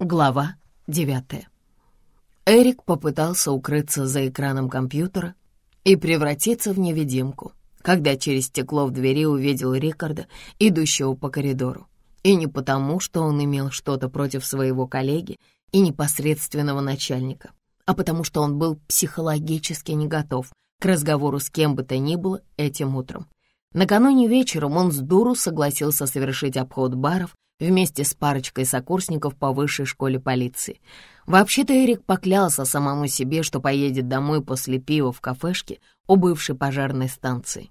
Глава девятая. Эрик попытался укрыться за экраном компьютера и превратиться в невидимку, когда через стекло в двери увидел Рикарда, идущего по коридору. И не потому, что он имел что-то против своего коллеги и непосредственного начальника, а потому что он был психологически не готов к разговору с кем бы то ни было этим утром. Накануне вечером он с дуру согласился совершить обход баров вместе с парочкой сокурсников по высшей школе полиции. Вообще-то Эрик поклялся самому себе, что поедет домой после пива в кафешке у бывшей пожарной станции.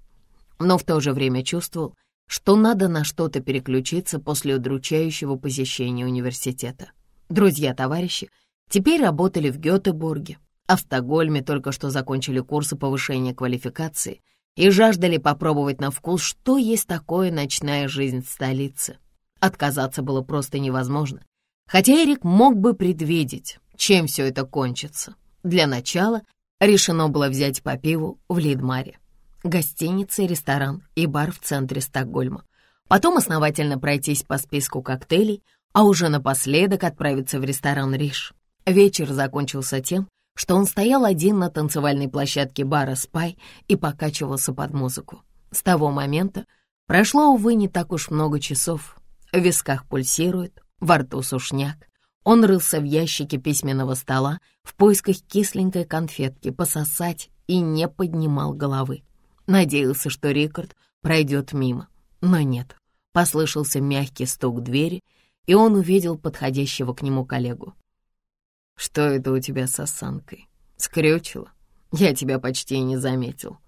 Но в то же время чувствовал, что надо на что-то переключиться после удручающего посещения университета. Друзья-товарищи теперь работали в Гетеборге, а в Стокгольме только что закончили курсы повышения квалификации и жаждали попробовать на вкус, что есть такое ночная жизнь в столице. Отказаться было просто невозможно. Хотя Эрик мог бы предвидеть, чем все это кончится. Для начала решено было взять по пиву в Лидмаре. Гостиница, ресторан и бар в центре Стокгольма. Потом основательно пройтись по списку коктейлей, а уже напоследок отправиться в ресторан «Риш». Вечер закончился тем, что он стоял один на танцевальной площадке бара «Спай» и покачивался под музыку. С того момента прошло, увы, не так уж много часов, в висках пульсирует, во рту сушняк. Он рылся в ящике письменного стола в поисках кисленькой конфетки пососать и не поднимал головы. Надеялся, что Рикард пройдет мимо, но нет. Послышался мягкий стук двери, и он увидел подходящего к нему коллегу. «Что это у тебя с осанкой? Скрючило? Я тебя почти и не заметил».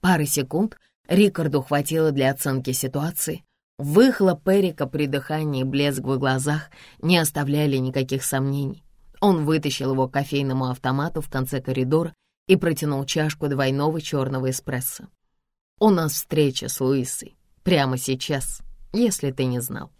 Пары секунд Рикарду хватило для оценки ситуации, Выхлоп Эрика при дыхании блеск в глазах не оставляли никаких сомнений. Он вытащил его к кофейному автомату в конце коридора и протянул чашку двойного черного эспрессо. «У нас встреча с Луисой. Прямо сейчас, если ты не знал».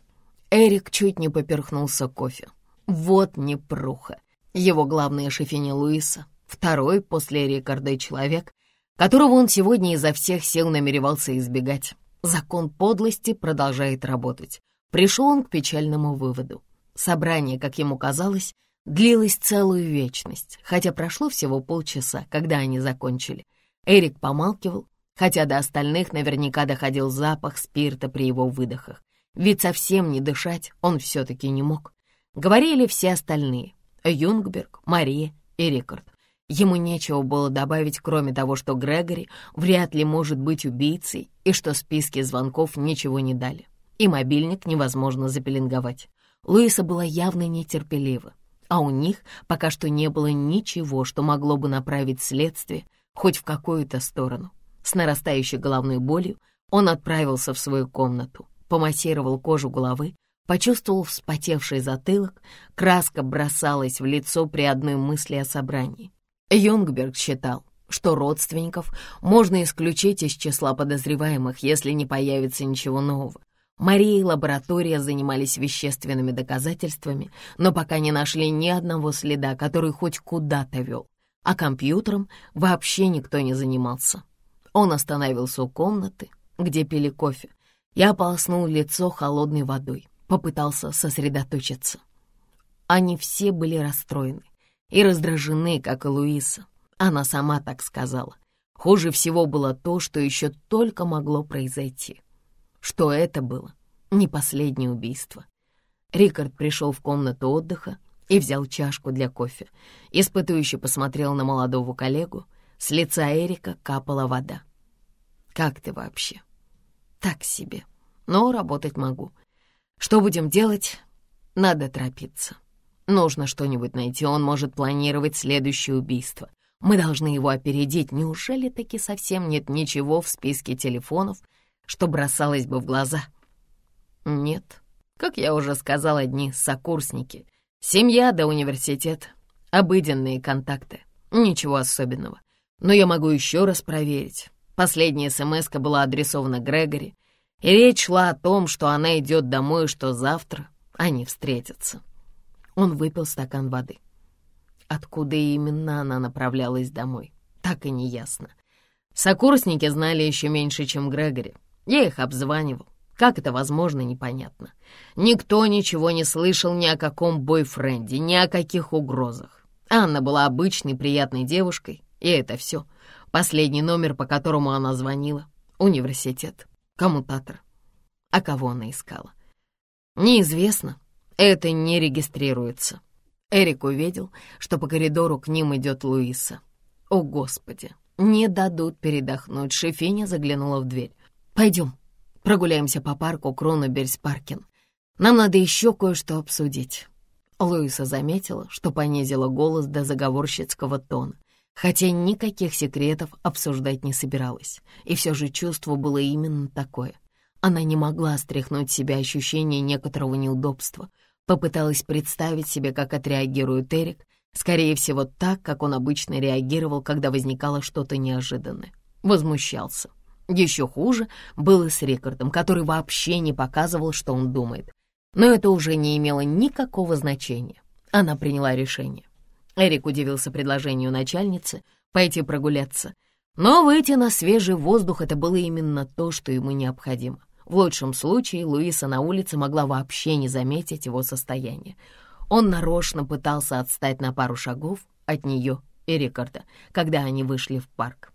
Эрик чуть не поперхнулся кофе. Вот непруха. Его главная шефиня Луиса, второй после Рикарда человек, которого он сегодня изо всех сил намеревался избегать. Закон подлости продолжает работать. Пришел он к печальному выводу. Собрание, как ему казалось, длилось целую вечность, хотя прошло всего полчаса, когда они закончили. Эрик помалкивал, хотя до остальных наверняка доходил запах спирта при его выдохах. Ведь совсем не дышать он все-таки не мог. Говорили все остальные — Юнгберг, Мария и Рикард. Ему нечего было добавить, кроме того, что Грегори вряд ли может быть убийцей и что списки звонков ничего не дали. И мобильник невозможно запеленговать. Луиса была явно нетерпелива, а у них пока что не было ничего, что могло бы направить следствие хоть в какую-то сторону. С нарастающей головной болью он отправился в свою комнату, помассировал кожу головы, почувствовал вспотевший затылок, краска бросалась в лицо при одной мысли о собрании. Юнгберг считал, что родственников можно исключить из числа подозреваемых, если не появится ничего нового. Мария и лаборатория занимались вещественными доказательствами, но пока не нашли ни одного следа, который хоть куда-то вел. А компьютером вообще никто не занимался. Он остановился у комнаты, где пили кофе, и ополоснул лицо холодной водой, попытался сосредоточиться. Они все были расстроены и раздражены, как и Луиса. Она сама так сказала. Хуже всего было то, что еще только могло произойти. Что это было не последнее убийство. Рикард пришел в комнату отдыха и взял чашку для кофе. Испытующе посмотрел на молодого коллегу. С лица Эрика капала вода. «Как ты вообще?» «Так себе. Но работать могу. Что будем делать? Надо торопиться». Нужно что-нибудь найти, он может планировать следующее убийство. Мы должны его опередить. Неужели таки совсем нет ничего в списке телефонов, что бросалось бы в глаза? Нет. Как я уже сказал, одни сокурсники. Семья да университет. Обыденные контакты. Ничего особенного. Но я могу еще раз проверить. Последняя смс была адресована Грегори, и речь шла о том, что она идет домой, что завтра они встретятся. Он выпил стакан воды. Откуда именно она направлялась домой, так и не ясно. Сокурсники знали еще меньше, чем Грегори. Я их обзванивал. Как это возможно, непонятно. Никто ничего не слышал ни о каком бойфренде, ни о каких угрозах. Анна была обычной приятной девушкой, и это все. Последний номер, по которому она звонила — университет, коммутатор. А кого она искала? Неизвестно, это не регистрируется. Эрик увидел, что по коридору к ним идет Луиса. О, Господи, не дадут передохнуть. Шефиня заглянула в дверь. «Пойдем, прогуляемся по парку Кроноберс-Паркин. Нам надо еще кое-что обсудить». Луиса заметила, что понизила голос до заговорщицкого тона, хотя никаких секретов обсуждать не собиралась. И все же чувство было именно такое. Она не могла стряхнуть себя ощущение некоторого неудобства. Попыталась представить себе, как отреагирует Эрик, скорее всего, так, как он обычно реагировал, когда возникало что-то неожиданное. Возмущался. Еще хуже было с Рикардом, который вообще не показывал, что он думает. Но это уже не имело никакого значения. Она приняла решение. Эрик удивился предложению начальницы пойти прогуляться, но выйти на свежий воздух — это было именно то, что ему необходимо. В лучшем случае Луиса на улице могла вообще не заметить его состояние. Он нарочно пытался отстать на пару шагов от нее и Рикарда, когда они вышли в парк.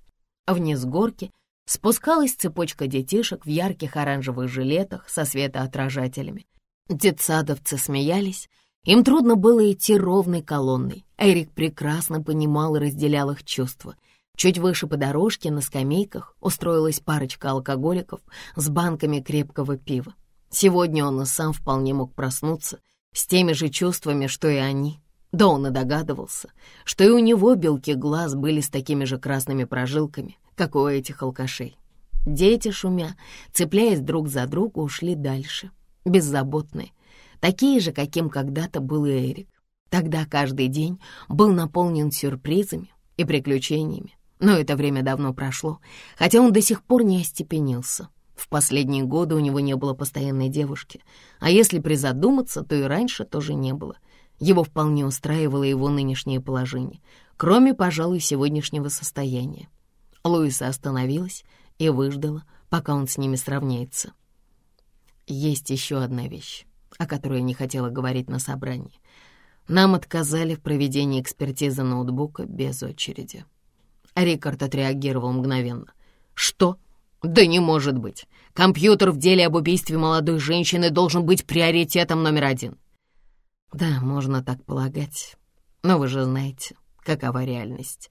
Вниз горки спускалась цепочка детишек в ярких оранжевых жилетах со светоотражателями. Детсадовцы смеялись, им трудно было идти ровной колонной. Эрик прекрасно понимал и разделял их чувства. Чуть выше по дорожке на скамейках устроилась парочка алкоголиков с банками крепкого пива. Сегодня он и сам вполне мог проснуться с теми же чувствами, что и они. Да он и догадывался, что и у него белки глаз были с такими же красными прожилками, как у этих алкашей. Дети, шумя, цепляясь друг за друга, ушли дальше, беззаботные, такие же, каким когда-то был Эрик. Тогда каждый день был наполнен сюрпризами и приключениями, но это время давно прошло, хотя он до сих пор не остепенился. В последние годы у него не было постоянной девушки, а если призадуматься, то и раньше тоже не было. Его вполне устраивало его нынешнее положение, кроме, пожалуй, сегодняшнего состояния. Луиса остановилась и выждала, пока он с ними сравняется. Есть еще одна вещь, о которой я не хотела говорить на собрании. Нам отказали в проведении экспертизы ноутбука без очереди. Рикард отреагировал мгновенно. «Что? Да не может быть. Компьютер в деле об убийстве молодой женщины должен быть приоритетом номер один». «Да, можно так полагать. Но вы же знаете, какова реальность.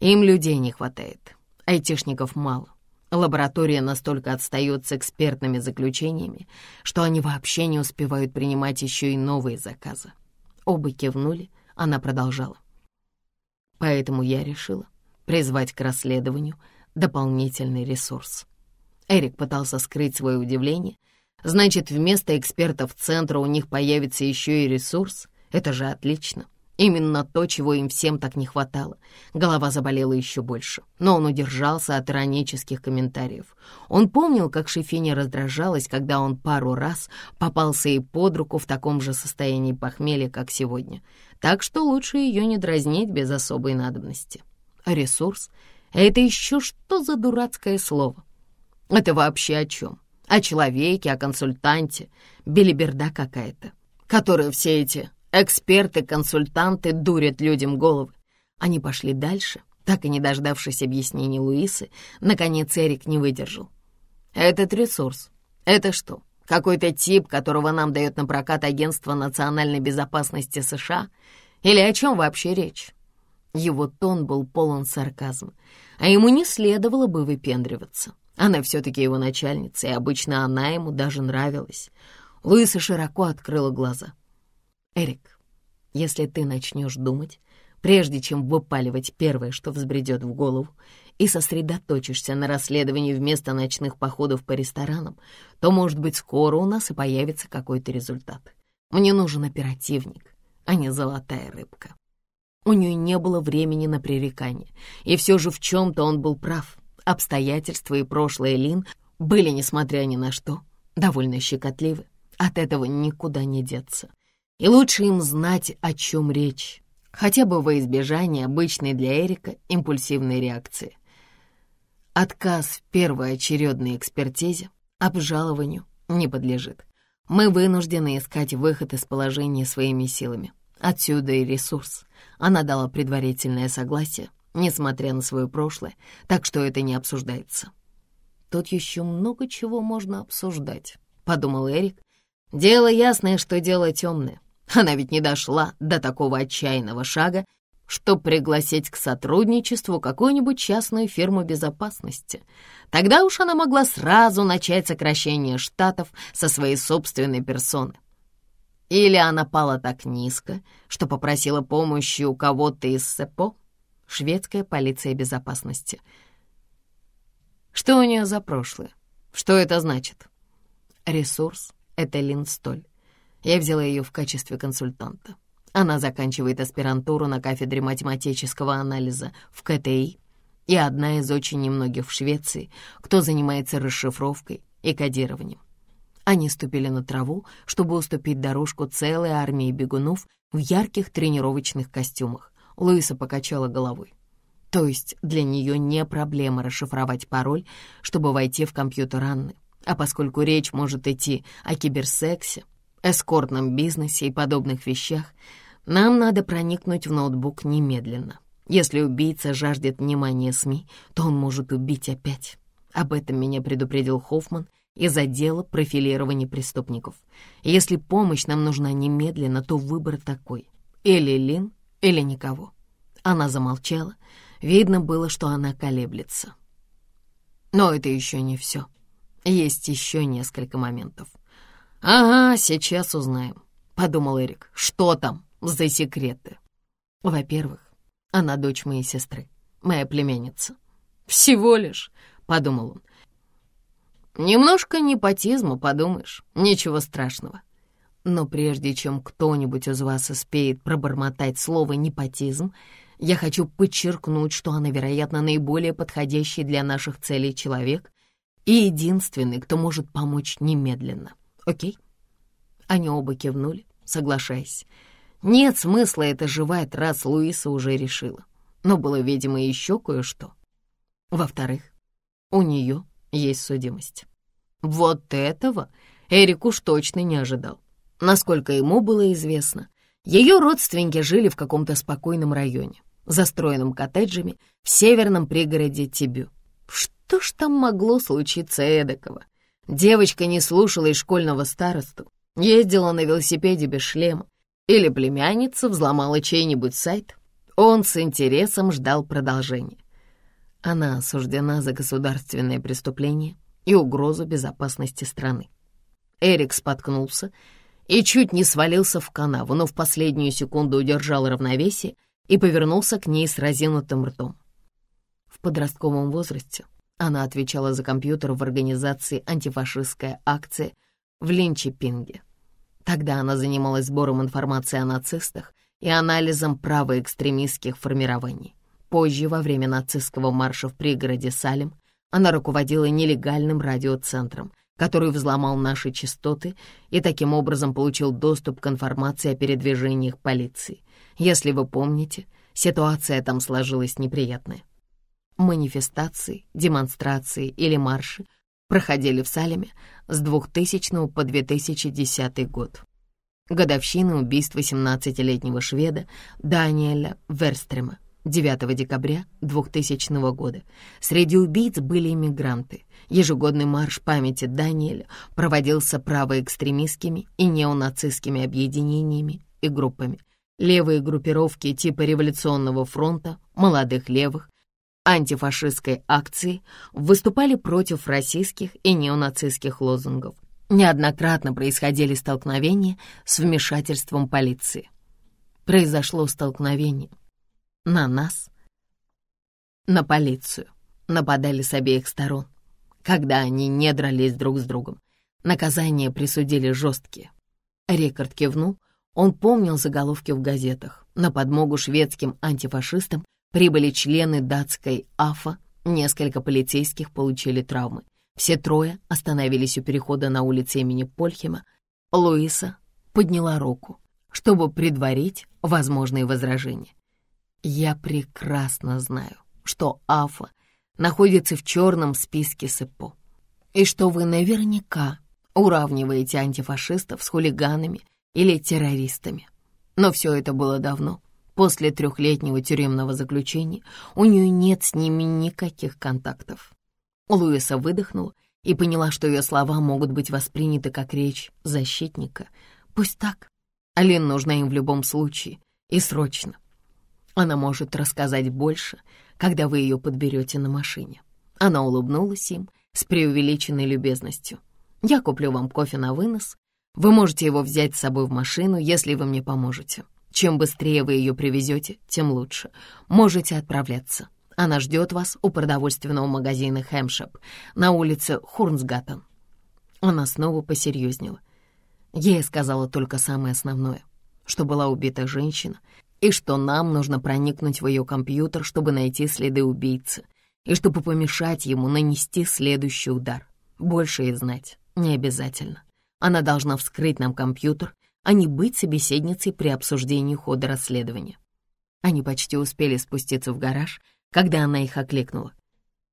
Им людей не хватает, айтишников мало. Лаборатория настолько отстает с экспертными заключениями, что они вообще не успевают принимать еще и новые заказы». Оба кивнули, она продолжала. «Поэтому я решила, призвать к расследованию дополнительный ресурс. Эрик пытался скрыть свое удивление. Значит, вместо экспертов центра у них появится еще и ресурс? Это же отлично. Именно то, чего им всем так не хватало. Голова заболела еще больше, но он удержался от иронических комментариев. Он помнил, как Шефиня раздражалась, когда он пару раз попался ей под руку в таком же состоянии похмелья, как сегодня. Так что лучше ее не дразнить без особой надобности. Ресурс — это еще что за дурацкое слово? Это вообще о чем? О человеке, о консультанте. Белиберда какая-то, которая все эти эксперты, консультанты дурят людям головы. Они пошли дальше, так и не дождавшись объяснений Луисы, наконец Эрик не выдержал. «Этот ресурс — это что, какой-то тип, которого нам дает на прокат Агентство национальной безопасности США? Или о чем вообще речь?» Его тон был полон сарказма, а ему не следовало бы выпендриваться. Она все-таки его начальница, и обычно она ему даже нравилась. Луиса широко открыла глаза. «Эрик, если ты начнешь думать, прежде чем выпаливать первое, что взбредет в голову, и сосредоточишься на расследовании вместо ночных походов по ресторанам, то, может быть, скоро у нас и появится какой-то результат. Мне нужен оперативник, а не золотая рыбка». У нее не было времени на пререкание, и все же в чем-то он был прав. Обстоятельства и прошлое Лин были, несмотря ни на что, довольно щекотливы. От этого никуда не деться. И лучше им знать, о чем речь, хотя бы во избежание обычной для Эрика импульсивной реакции. Отказ в первой очередной экспертизе, обжалованию не подлежит. Мы вынуждены искать выход из положения своими силами. Отсюда и ресурс. Она дала предварительное согласие, несмотря на свое прошлое, так что это не обсуждается. Тут еще много чего можно обсуждать, — подумал Эрик. Дело ясное, что дело темное. Она ведь не дошла до такого отчаянного шага, чтобы пригласить к сотрудничеству какую-нибудь частную фирму безопасности. Тогда уж она могла сразу начать сокращение штатов со своей собственной персоны. Или она пала так низко, что попросила помощи у кого-то из СЭПО, шведская полиция безопасности. Что у нее за прошлое? Что это значит? Ресурс — это Линдстоль. Я взяла ее в качестве консультанта. Она заканчивает аспирантуру на кафедре математического анализа в КТИ и одна из очень немногих в Швеции, кто занимается расшифровкой и кодированием. Они ступили на траву, чтобы уступить дорожку целой армии бегунов в ярких тренировочных костюмах. Луиса покачала головой. То есть для нее не проблема расшифровать пароль, чтобы войти в компьютер Анны. А поскольку речь может идти о киберсексе, эскортном бизнесе и подобных вещах, нам надо проникнуть в ноутбук немедленно. Если убийца жаждет внимания СМИ, то он может убить опять. Об этом меня предупредил Хоффман из отдела профилирования преступников. Если помощь нам нужна немедленно, то выбор такой. Или Лин, или никого. Она замолчала. Видно было, что она колеблется. Но это еще не все. Есть еще несколько моментов. «Ага, сейчас узнаем», — подумал Эрик. «Что там за секреты?» «Во-первых, она дочь моей сестры, моя племянница». «Всего лишь», — подумал он. «Немножко непотизма, подумаешь, ничего страшного». Но прежде чем кто-нибудь из вас успеет пробормотать слово «непотизм», я хочу подчеркнуть, что она, вероятно, наиболее подходящий для наших целей человек, и единственный, кто может помочь немедленно. Окей?» Они оба кивнули, соглашаясь. Нет смысла это жевать, раз Луиса уже решила. Но было, видимо, еще кое-что. Во-вторых, у нее есть судимость. Вот этого Эрик уж точно не ожидал. Насколько ему было известно, ее родственники жили в каком-то спокойном районе, застроенном коттеджами в северном пригороде Тибю. Что ж там могло случиться эдакого? Девочка не слушала и школьного старосту, ездила на велосипеде без шлема, или племянница взломала чей-нибудь сайт. Он с интересом ждал продолжения. Она осуждена за государственное преступление и угрозу безопасности страны. Эрик споткнулся и чуть не свалился в канаву, но в последнюю секунду удержал равновесие и повернулся к ней с разинутым ртом. В подростковом возрасте она отвечала за компьютер в организации «Антифашистская акция» в Линчепинге. Тогда она занималась сбором информации о нацистах и анализом правоэкстремистских формирований. Позже, во время нацистского марша в пригороде Салем, она руководила нелегальным радиоцентром, который взломал наши частоты и таким образом получил доступ к информации о передвижениях полиции. Если вы помните, ситуация там сложилась неприятная. Манифестации, демонстрации или марши проходили в Салеме с 2000 по 2010 год. Годовщина убийства 17-летнего шведа Даниэля Верстрема 9 декабря 2000 года. Среди убийц были иммигранты. Ежегодный марш памяти Даниэля проводился правоэкстремистскими и неонацистскими объединениями и группами. Левые группировки типа Революционного фронта, молодых левых, антифашистской акции выступали против российских и неонацистских лозунгов. Неоднократно происходили столкновения с вмешательством полиции. Произошло столкновение на нас, на полицию. Нападали с обеих сторон. Когда они не дрались друг с другом, наказания присудили жесткие. Рекорд кивнул, он помнил заголовки в газетах. На подмогу шведским антифашистам Прибыли члены датской АФА, несколько полицейских получили травмы. Все трое остановились у перехода на улице имени Польхема. Луиса подняла руку, чтобы предварить возможные возражения. «Я прекрасно знаю, что АФА находится в черном списке СЭПО, и что вы наверняка уравниваете антифашистов с хулиганами или террористами. Но все это было давно. После трехлетнего тюремного заключения у нее нет с ними никаких контактов. Луиса выдохнула и поняла, что ее слова могут быть восприняты как речь защитника. Пусть так. Алин нужна им в любом случае и срочно. Она может рассказать больше, когда вы ее подберете на машине. Она улыбнулась им с преувеличенной любезностью. «Я куплю вам кофе на вынос. Вы можете его взять с собой в машину, если вы мне поможете. Чем быстрее вы ее привезете, тем лучше. Можете отправляться. Она ждет вас у продовольственного магазина «Хэмшеп» на улице Хурнсгаттен». Она снова посерьезнела. Я сказала только самое основное, что была убита женщина, и что нам нужно проникнуть в ее компьютер, чтобы найти следы убийцы, и чтобы помешать ему нанести следующий удар. Больше и знать не обязательно. Она должна вскрыть нам компьютер, а не быть собеседницей при обсуждении хода расследования. Они почти успели спуститься в гараж, когда она их окликнула.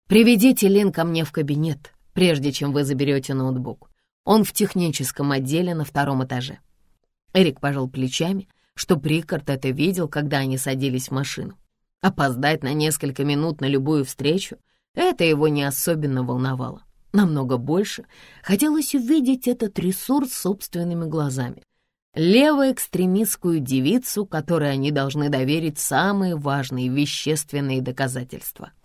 «Приведите Лин ко мне в кабинет, прежде чем вы заберете ноутбук. Он в техническом отделе на втором этаже». Эрик пожал плечами, что Прикард это видел, когда они садились в машину. Опоздать на несколько минут на любую встречу — это его не особенно волновало. Намного больше хотелось увидеть этот ресурс собственными глазами. Левоэкстремистскую девицу, которой они должны доверить самые важные вещественные доказательства —